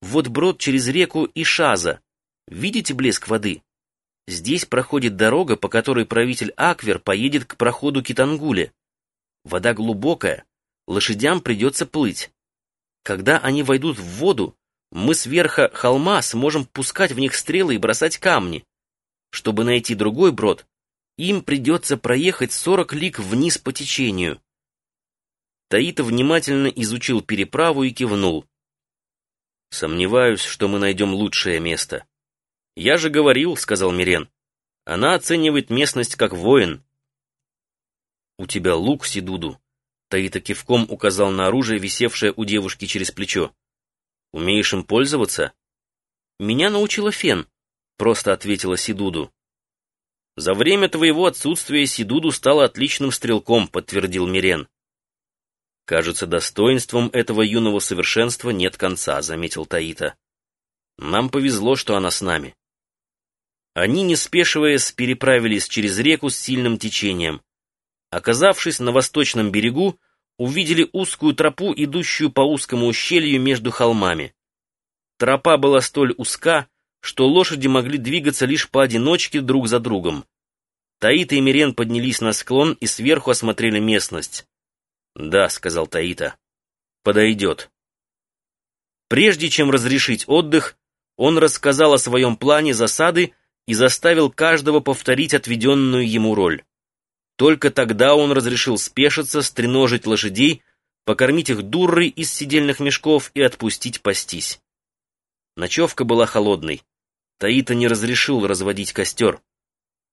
Вот брод через реку Ишаза. Видите блеск воды? Здесь проходит дорога, по которой правитель Аквер поедет к проходу Китангуле. Вода глубокая, лошадям придется плыть. Когда они войдут в воду, мы с верха холма сможем пускать в них стрелы и бросать камни. Чтобы найти другой брод, им придется проехать сорок лиг вниз по течению. Таита внимательно изучил переправу и кивнул. «Сомневаюсь, что мы найдем лучшее место». «Я же говорил», — сказал Мирен. «Она оценивает местность как воин». «У тебя лук, Сидуду», — Таита кивком указал на оружие, висевшее у девушки через плечо. «Умеешь им пользоваться?» «Меня научила Фен», — просто ответила Сидуду. «За время твоего отсутствия Сидуду стала отличным стрелком», — подтвердил Мирен. «Кажется, достоинством этого юного совершенства нет конца», — заметил Таита. «Нам повезло, что она с нами». Они, не спешиваясь, переправились через реку с сильным течением. Оказавшись на восточном берегу, увидели узкую тропу, идущую по узкому ущелью между холмами. Тропа была столь узка, что лошади могли двигаться лишь поодиночке друг за другом. Таита и Мирен поднялись на склон и сверху осмотрели местность. «Да», — сказал Таита, — «подойдет». Прежде чем разрешить отдых, он рассказал о своем плане засады и заставил каждого повторить отведенную ему роль. Только тогда он разрешил спешиться, стреножить лошадей, покормить их дуррой из сидельных мешков и отпустить пастись. Ночевка была холодной. Таита не разрешил разводить костер.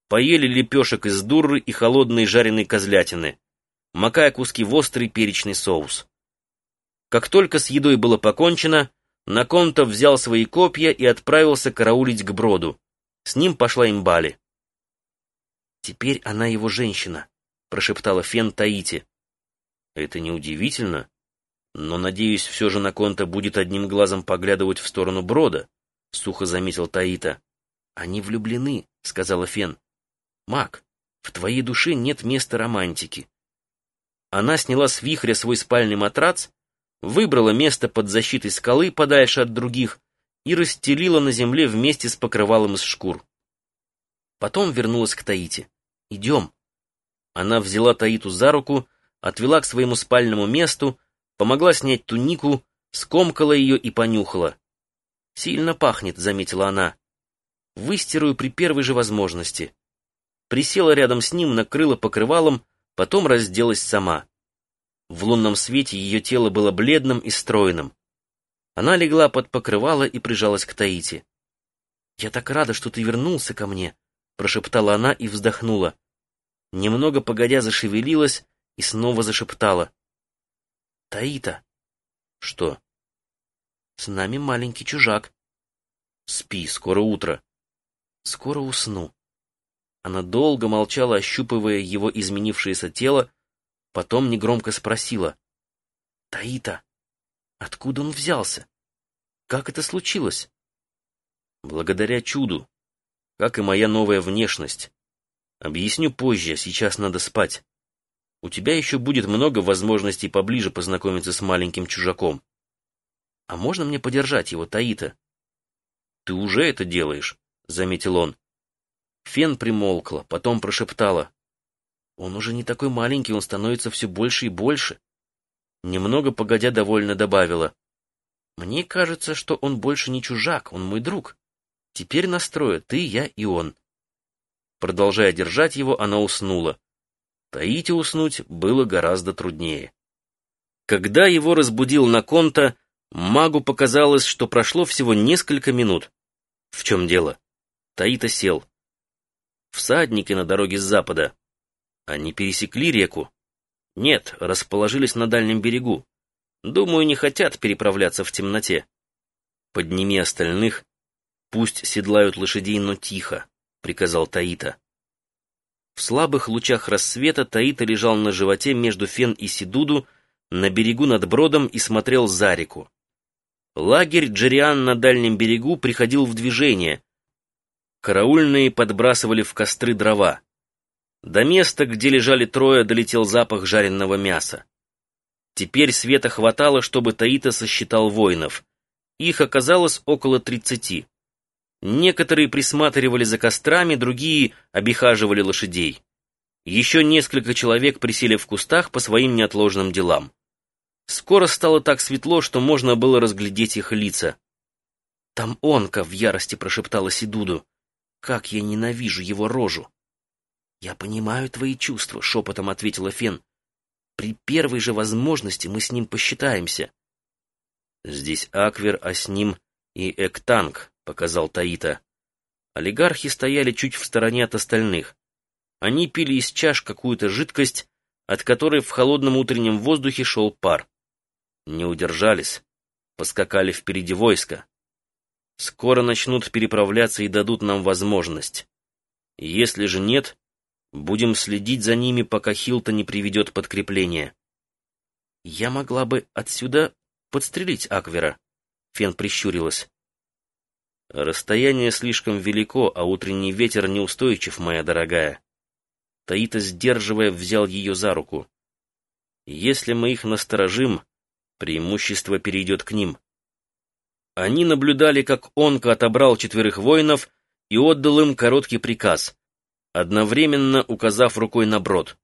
Поели лепешек из дурры и холодной жареной козлятины макая куски в острый перечный соус. Как только с едой было покончено, Наконтов взял свои копья и отправился караулить к броду. С ним пошла имбали. «Теперь она его женщина», — прошептала Фен Таити. «Это неудивительно, но, надеюсь, все же Наконта будет одним глазом поглядывать в сторону брода», — сухо заметил Таита. «Они влюблены», — сказала Фен. «Мак, в твоей душе нет места романтики. Она сняла с вихря свой спальный матрац, выбрала место под защитой скалы подальше от других и расстелила на земле вместе с покрывалом из шкур. Потом вернулась к Таите. «Идем». Она взяла Таиту за руку, отвела к своему спальному месту, помогла снять тунику, скомкала ее и понюхала. «Сильно пахнет», — заметила она. «Выстираю при первой же возможности». Присела рядом с ним, накрыла покрывалом, Потом разделась сама. В лунном свете ее тело было бледным и стройным. Она легла под покрывало и прижалась к Таити. «Я так рада, что ты вернулся ко мне», — прошептала она и вздохнула. Немного погодя зашевелилась и снова зашептала. «Таита!» «Что?» «С нами маленький чужак». «Спи, скоро утро». «Скоро усну». Она долго молчала, ощупывая его изменившееся тело, потом негромко спросила. «Таита, откуда он взялся? Как это случилось?» «Благодаря чуду, как и моя новая внешность. Объясню позже, сейчас надо спать. У тебя еще будет много возможностей поближе познакомиться с маленьким чужаком. А можно мне подержать его, Таита?» «Ты уже это делаешь», — заметил он. Фен примолкла, потом прошептала. «Он уже не такой маленький, он становится все больше и больше». Немного погодя довольно добавила. «Мне кажется, что он больше не чужак, он мой друг. Теперь настроя ты, я и он». Продолжая держать его, она уснула. Таить и уснуть было гораздо труднее. Когда его разбудил Наконта, магу показалось, что прошло всего несколько минут. В чем дело? Таита сел всадники на дороге с запада. Они пересекли реку? Нет, расположились на дальнем берегу. Думаю, не хотят переправляться в темноте. Подними остальных, пусть седлают лошадей, но тихо, приказал Таита. В слабых лучах рассвета Таита лежал на животе между Фен и Сидуду, на берегу над бродом и смотрел за реку. Лагерь Джериан на дальнем берегу приходил в движение, Караульные подбрасывали в костры дрова. До места, где лежали трое, долетел запах жареного мяса. Теперь света хватало, чтобы Таита сосчитал воинов. Их оказалось около тридцати. Некоторые присматривали за кострами, другие обихаживали лошадей. Еще несколько человек присели в кустах по своим неотложным делам. Скоро стало так светло, что можно было разглядеть их лица. «Там онка!» — в ярости прошептала Сидуду. «Как я ненавижу его рожу!» «Я понимаю твои чувства», — шепотом ответила Фен. «При первой же возможности мы с ним посчитаемся». «Здесь Аквер, а с ним и Эктанг», — показал Таита. Олигархи стояли чуть в стороне от остальных. Они пили из чаш какую-то жидкость, от которой в холодном утреннем воздухе шел пар. Не удержались, поскакали впереди войска. Скоро начнут переправляться и дадут нам возможность. Если же нет, будем следить за ними, пока Хилта не приведет подкрепление. Я могла бы отсюда подстрелить Аквера. Фен прищурилась. Расстояние слишком велико, а утренний ветер неустойчив, моя дорогая. Таита, сдерживая, взял ее за руку. Если мы их насторожим, преимущество перейдет к ним. Они наблюдали, как Онка отобрал четверых воинов и отдал им короткий приказ, одновременно указав рукой на брод.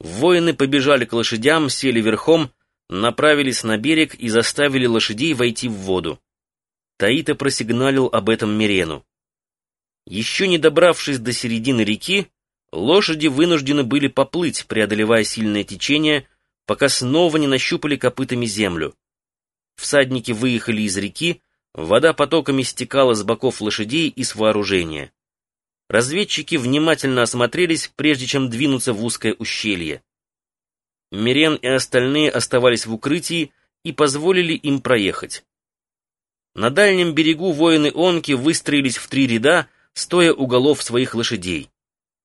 Воины побежали к лошадям, сели верхом, направились на берег и заставили лошадей войти в воду. Таита просигналил об этом Мирену. Еще не добравшись до середины реки, лошади вынуждены были поплыть, преодолевая сильное течение, пока снова не нащупали копытами землю. Всадники выехали из реки, вода потоками стекала с боков лошадей и с вооружения. Разведчики внимательно осмотрелись, прежде чем двинуться в узкое ущелье. Мирен и остальные оставались в укрытии и позволили им проехать. На дальнем берегу воины Онки выстроились в три ряда, стоя у голов своих лошадей.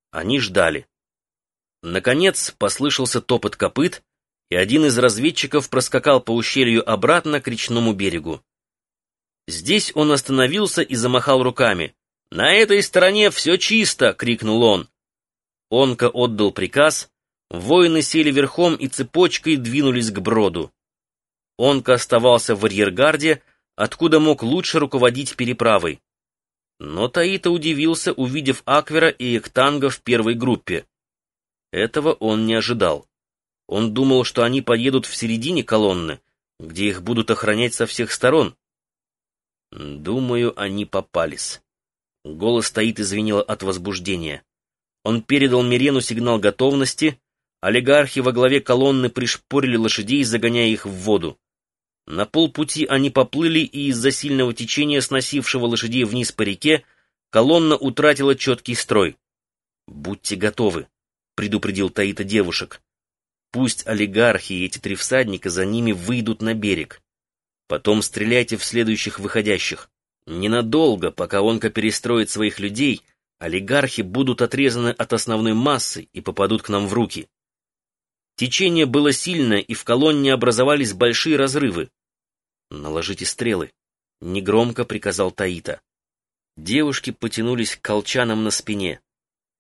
Они ждали. Наконец послышался топот копыт, и один из разведчиков проскакал по ущелью обратно к речному берегу. Здесь он остановился и замахал руками. «На этой стороне все чисто!» — крикнул он. Онка отдал приказ, воины сели верхом и цепочкой двинулись к броду. Онка оставался в арьергарде, откуда мог лучше руководить переправой. Но Таита удивился, увидев Аквера и Эктанга в первой группе. Этого он не ожидал. Он думал, что они поедут в середине колонны, где их будут охранять со всех сторон. Думаю, они попались. Голос стоит и звенело от возбуждения. Он передал Мирену сигнал готовности, олигархи во главе колонны пришпорили лошадей, загоняя их в воду. На полпути они поплыли, и из-за сильного течения, сносившего лошадей вниз по реке, колонна утратила четкий строй. «Будьте готовы», — предупредил Таита девушек. Пусть олигархи и эти три всадника за ними выйдут на берег. Потом стреляйте в следующих выходящих. Ненадолго, пока онка перестроит своих людей, олигархи будут отрезаны от основной массы и попадут к нам в руки. Течение было сильное, и в колонне образовались большие разрывы. «Наложите стрелы», — негромко приказал Таита. Девушки потянулись к колчанам на спине.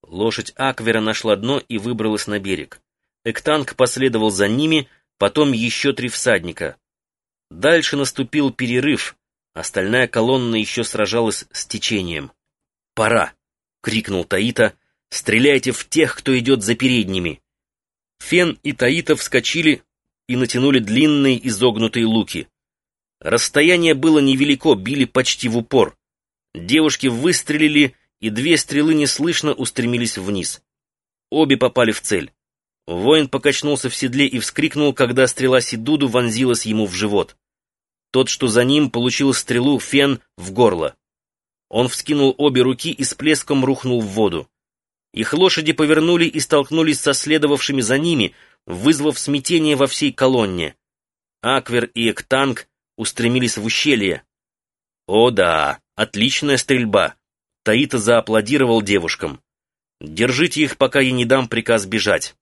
Лошадь Аквера нашла дно и выбралась на берег. Эктанг последовал за ними, потом еще три всадника. Дальше наступил перерыв, остальная колонна еще сражалась с течением. «Пора!» — крикнул Таита. «Стреляйте в тех, кто идет за передними!» Фен и Таита вскочили и натянули длинные изогнутые луки. Расстояние было невелико, били почти в упор. Девушки выстрелили, и две стрелы неслышно устремились вниз. Обе попали в цель. Воин покачнулся в седле и вскрикнул, когда стрела Сидуду вонзилась ему в живот. Тот, что за ним, получил стрелу фен в горло. Он вскинул обе руки и с плеском рухнул в воду. Их лошади повернули и столкнулись со следовавшими за ними, вызвав смятение во всей колонне. Аквер и Эктанг устремились в ущелье. «О да, отличная стрельба!» Таита зааплодировал девушкам. «Держите их, пока я не дам приказ бежать».